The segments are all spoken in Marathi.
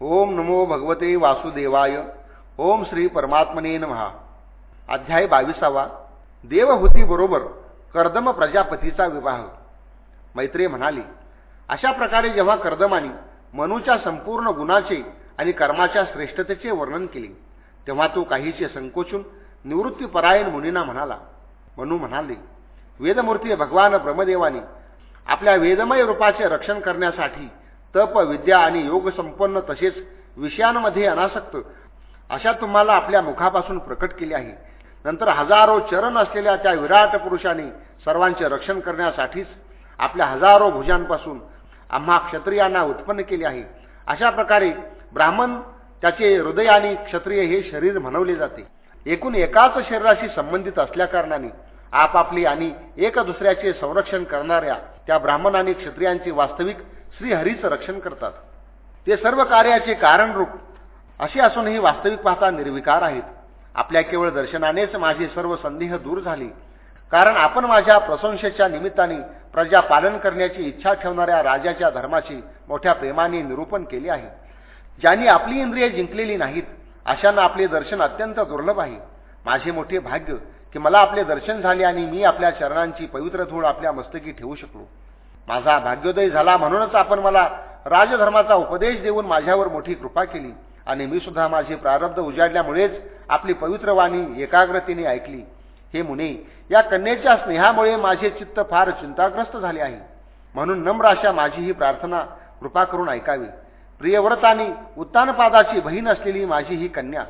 ओम नमो भगवते वासुदेवाय. ओम श्री परमात्मने महा अध्याय बावीसावा. देवहूतीबरोबर कर्दम प्रजापतीचा विवाह. मैत्रे म्हणाली अशा प्रकारे जेव्हा कर्दमानी मनूच्या संपूर्ण गुणाचे आणि कर्माच्या श्रेष्ठतेचे वर्णन केले तेव्हा तो काहीचे संकोचून निवृत्तीपरायण मुनींना म्हणाला. मनू म्हणाले वेदमूर्ती भगवान ब्रह्मदेवानी आपल्या वेदमय रूपाचे रक्षण करण्यासाठी तप विद्या आणि योग संपन्न तसेच विषयांमध्ये अनासक्त अशा तुम्हाला आपल्या मुखापासून प्रकट केले आहे. नंतर हजारो चरण असलेल्या त्या विराट पुरुषाने सर्वांचे रक्षण करण्यासाठीच आपल्या हजारो भुजांपासून आम्हा क्षत्रियांना उत्पन्न केले आहे. अशा प्रकारे ब्राह्मण त्याचे हृदय आणि क्षत्रिय हे शरीर म्हणवले जाते. एकूण एकाच शरीराशी संबंधित असल्याकारणाने आपापली आणि एक दुसऱ्याचे संरक्षण करणाऱ्या त्या ब्राह्मण आणि क्षत्रियांचे वास्तविक श्रीहरीचं रक्षण करतात. ते सर्व कार्याचे कारणरूप असे असूनही वास्तविक पाहता निर्विकार आहेत. आपल्या केवळ दर्शनानेच माझे सर्व संदेह दूर झाले. कारण आपण माझ्या प्रशंसेच्या निमित्ताने प्रजा पालन करण्याची इच्छा ठेवणाऱ्या राजाच्या धर्माचे मोठ्या प्रेमाने निरूपण केले आहे. ज्यांनी आपली इंद्रिये जिंकलेली नाहीत अशांना आपले दर्शन अत्यंत दुर्लभ आहे. माझे मोठे भाग्य की मला आपले दर्शन झाले आणि मी आपल्या चरणांची पवित्र धूळ आपल्या मस्तकी ठेवू शकलो. माझा भाग्योदय झाला म्हणूनच आपण मला राजधर्माचा उपदेश देऊन माझ्यावर मोठी कृपा केली. आणि मी सुद्धा माझे प्रारब्ध उजाडल्यामुळेच आपली पवित्र वाणी एकाग्रतेने ऐकली. हे मुने या कन्येच्या स्नेहामुळे माझे चित्त फार चिंताग्रस्त झाले आहे. म्हणून नम्र अशा माझी ही प्रार्थना कृपा करून ऐकावी. प्रियव्रतानी उत्तानपादाची बहीण असलेली माझी ही कन्या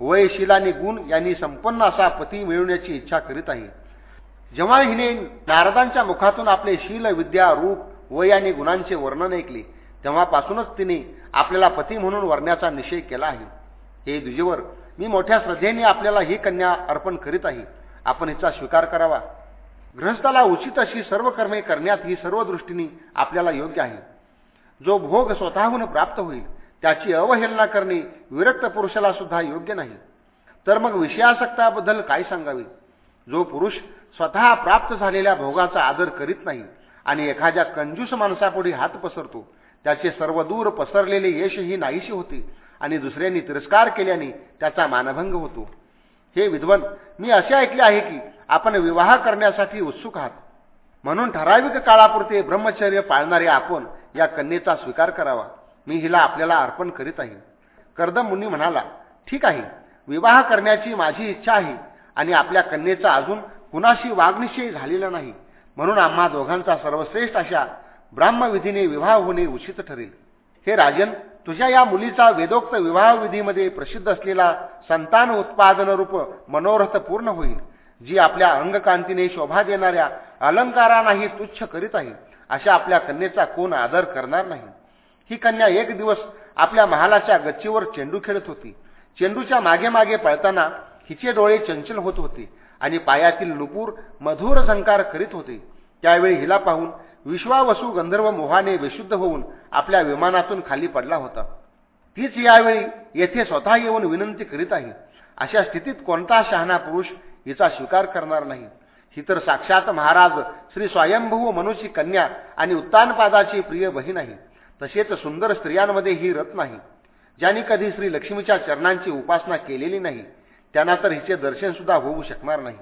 वय आणि गुण यांनी संपन्न असा पती मिळवण्याची इच्छा करीत आहे. जेव्हा हिने नारदांच्या मुखातून आपले शील विद्या रूप वय आणि गुणांचे वर्णन ऐकले तेव्हापासूनच तिने आपल्याला पती म्हणून वरण्याचा निश्चय केला आहे. हे द्विजेवर मी मोठ्या श्रद्धेने आपल्याला ही कन्या अर्पण करीत आहे. आपण हिचा स्वीकार करावा. गृहस्थाला उचित अशी सर्व कर्मे करण्यात ही सर्व दृष्टीने आपल्याला योग्य आहे. जो भोग स्वतःहून प्राप्त होईल त्याची अवहेलना करणे विरक्त पुरुषाला सुद्धा योग्य नाही. तर मग विषयासक्ताबद्दल काय सांगावे? जो पुरुष स्वतः प्राप्त झालेल्या भोगाचा आदर करीत नाही आणि एखाद्या कंजूस माणसापुढे हात पसरतो त्याचे सर्व दूर पसरलेले यशही नाहीशी होते आणि दुसऱ्यांनी तिरस्कार केल्याने त्याचा मानभंग होतो. हे विद्वन मी असे ऐकले आहे की आपण विवाह करण्यासाठी उत्सुक आहात. म्हणून ठराविक काळापुरते ब्रह्मचर्य पाळणारे आपण या कन्येचा स्वीकार करावा. मी हिला आपल्याला अर्पण करीत आहे. कर्दम मुनी म्हणाला ठीक आहे. विवाह करण्याची माझी इच्छा आहे. आणि आपल्या कन्येचा अजून कुणाशी वागनिश्चय झालेला नाही. म्हणून आम्हा दोघांचा सर्वश्रेष्ठ अशा ब्राह्मविधीने विवाह होणे उचित ठरेल. हे राजन तुझ्या या मुलीचा वेदोक्त विवाह विधीमध्ये प्रसिद्ध असलेला संतान उत्पादन रूप मनोरथ पूर्ण होईल जी आपल्या अंगकांतीने शोभा देणाऱ्या अलंकारांनाही तुच्छ करीत आहे अशा आपल्या कन्येचा कोण आदर करणार नाही. ही कन्या एक दिवस आपल्या महालाच्या गच्चीवर चेंडू खेळत होती. चेंडूच्या मागे मागे पळताना हिचे डोळे चंचल होत होते आणि पायातील नुपूर मधुर झंकार करीत होते. त्यावेळी हिला पाहून विश्वावसू गंधर्व मोहाने विशुद्ध होऊन आपल्या विमानातून खाली पडला होता. तीच यावेळी येथे स्वतः येऊन विनंती करीत आहे. अशा स्थितीत कोणता शहाणा पुरुष हिचा स्वीकार करणार नाही? ही तर साक्षात महाराज श्री स्वयंभू मनुची कन्या आणि उत्तानपादाची प्रिय बहीण आहे. तसेच सुंदर स्त्रियांमध्ये ही रत्न नाही ज्यांनी कधी श्री लक्ष्मीच्या चरणांची उपासना केलेली नाही त्यांना तर हिचे दर्शन सुद्धा होऊ शकणार नाही.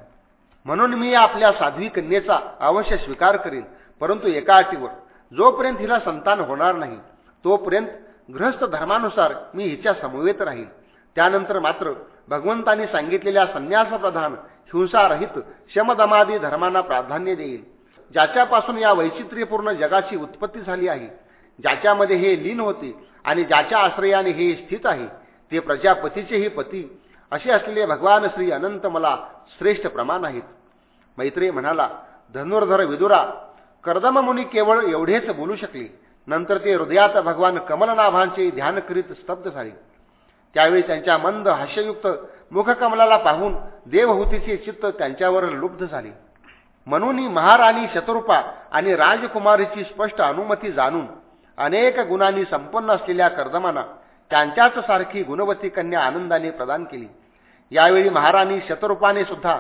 म्हणून मी आपल्या साध्वी कन्येचा अवश्य स्वीकार करीन परंतु एका अटीवर. जोपर्यंत हिला संतान होणार नाही तोपर्यंत गृहस्थ धर्मानुसार मी हिच्या समवेत राहील त्यानंतर मात्र भगवंतांनी सांगितलेल्या संन्यासप्रधान हिंसारहित शमदमादी धर्मांना प्राधान्य देईल. ज्याच्यापासून या वैचित्र्यपूर्ण जगाची उत्पत्ती झाली आहे ज्याच्यामध्ये हे लीन होते आणि ज्याच्या आश्रयाने हे स्थित आहे ते प्रजापतीचेही पती असे असलेले भगवान श्री अनंत मला श्रेष्ठ प्रमाण आहेत. मैत्री म्हणाला धनुर्धर विदुरा कर्दममुनी केवळ एवढेच बोलू शकले. नंतर ते हृदयात भगवान कमलनाभांचे ध्यान करीत स्तब्ध झाले. त्यावेळी त्यांच्या मंद हास्ययुक्त मुखकमलाला पाहून देवहूतीचे चित्त त्यांच्यावर लुब्ध झाले. म्हणून महाराणी शत्रुपा आणि राजकुमारीची स्पष्ट अनुमती जाणून अनेक गुणांनी संपन्न असलेल्या कर्दमाना त्यांच्याच सारखी गुणवती कन्या आनंदाने प्रदान केली. यावेळी महाराणी शतरूपाने सुद्धा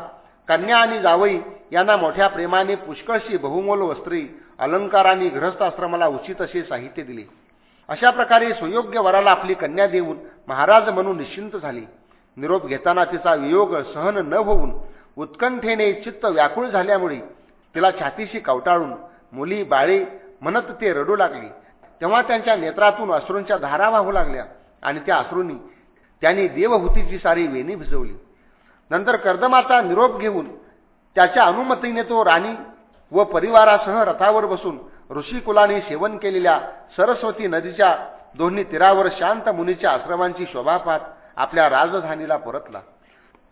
कन्या आणि जावई यांना मोठ्या प्रेमाने पुष्कळशी बहुमोल वस्त्री अलंकारांनी गृहस्थाश्रमाला उचित असे साहित्य दिले. अशा प्रकारे सुयोग्य वराला आपली कन्या देऊन महाराज म्हणून निश्चिंत झाली. निरोप घेताना तिचा वियोग सहन न होऊन उत्कंठेने चित्त व्याकुळ झाल्यामुळे तिला छातीशी कवटाळून मुली बाळे म्हणत ते रडू लागली. तेव्हा त्यांच्या नेत्रातून अश्रूंच्या धारा वाहू लागल्या आणि त्या अश्रूंनी त्यांनी देवहूतीची सारी वेणी भिजवली. नंतर कर्दमाचा निरोप घेऊन त्याच्या अनुमतीने तो राणी व परिवारासह रथावर बसून ऋषिकुलाने सेवन केलेल्या सरस्वती नदीच्या दोन्ही तीरावर शांत मुनीच्या आश्रमांची शोभा पाहत आपल्या राजधानीला परतला.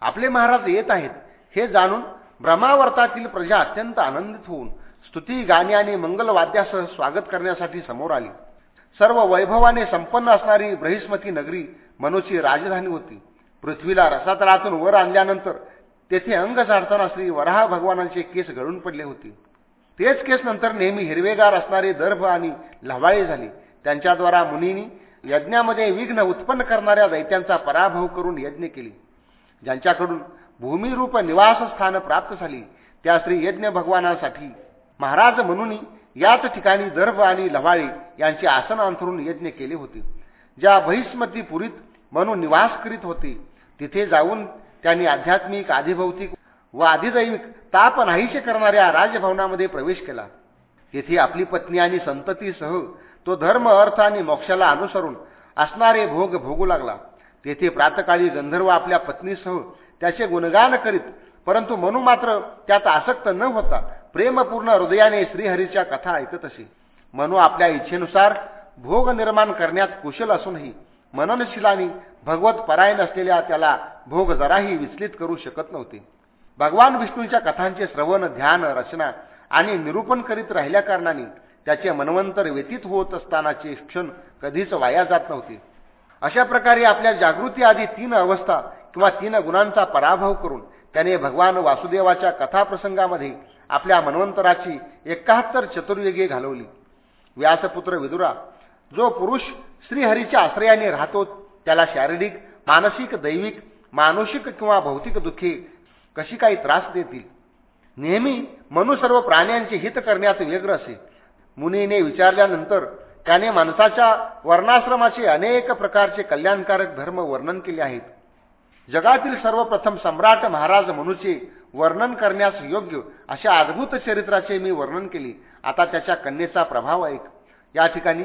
आपले महाराज येत आहेत हे जाणून ब्रह्मावर्तातील प्रजा अत्यंत आनंदित होऊन स्तुती गाणी आणि मंगलवाद्यासह स्वागत करण्यासाठी समोर आली. सर्व वैभवाने संपन्न असणारी ब्रहिस्मती नगरी मनूची राजधानी होती. पृथ्वीला रसातळातून वर आणल्यानंतर तेथे अंग झाडताना श्री वराह भगवानांचे केस गळून पडले होते. तेच केस नंतर नेहमी हिरवेगार असणारे दर्भ आणि लवाळे झाले. त्यांच्याद्वारा मुनींनी यज्ञामध्ये विघ्न उत्पन्न करणाऱ्या दैत्यांचा पराभव करून यज्ञ केले. ज्यांच्याकडून भूमिरूप निवासस्थान प्राप्त झाली त्या श्री यज्ञ भगवानासाठी महाराज म्हणून याच ठिकाणी दर्भ आणि लवाळे यांचे आसन अंथरून यज्ञ केले होते ज्या बहिष्मती पुरीत म्हणून निवास करीत होते. तिथे जाऊन त्यांनी आध्यात्मिक आधिभौतिक व आधिदैविक ताप नाहीशे करणाऱ्या राजभवनामध्ये प्रवेश केला. तेथे आपली पत्नी आणि संततीसह तो धर्म अर्थ आणि मोक्षाला अनुसरून असणारे भोग भोगू लागला. तेथे प्रातकाळी गंधर्व आपल्या पत्नीसह त्याचे गुणगान करीत परंतु मनू मात्र त्यात आसक्त न होता प्रेमपूर्ण हृदयाने श्रीहरीच्या कथा ऐकत असे. मनू आपल्या इच्छेनुसार भोग निर्माण करण्यात कुशल असूनही मननशिलानी भगवत परायण असलेल्या त्याला भोग जराही विचलित करू शकत नव्हते. भगवान विष्णूंच्या कथांचे श्रवण ध्यान रचना आणि निरूपण करीत राहिल्या कारणाने त्याचे मनवंतर व्यतीत होत असतानाचे क्षण कधीच वाया जात नव्हते. अशा प्रकारे आपल्या जागृती आधी तीन अवस्था किंवा तीन गुणांचा पराभव करून त्याने भगवान वासुदेवाच्या कथाप्रसंगामध्ये आपल्या मनवंतराची एकाहत्तर चतुर्युगे घालवली. व्यासपुत्र विदुरा जो पुरुष श्रीहरीच्या आश्रयाने राहतो त्याला शारीरिक मानसिक दैविक मानसिक किंवा भौतिक दुःखे कशी काही त्रास देतील? नेहमी मनु सर्व प्राण्यांचे हित करण्यात व्यग्र असे. मुनीने विचारल्यानंतर त्याने माणसाच्या वर्णाश्रमाचे अनेक प्रकारचे कल्याणकारक धर्म वर्णन केले आहेत. जगातील सर्वप्रथम सम्राट महाराज मनुचे वर्णन करण्यास योग्य अशा अद्भुत चरित्राचे मी वर्णन केले. आता त्याच्या कन्येचा प्रभाव ऐक. या ठिकाणी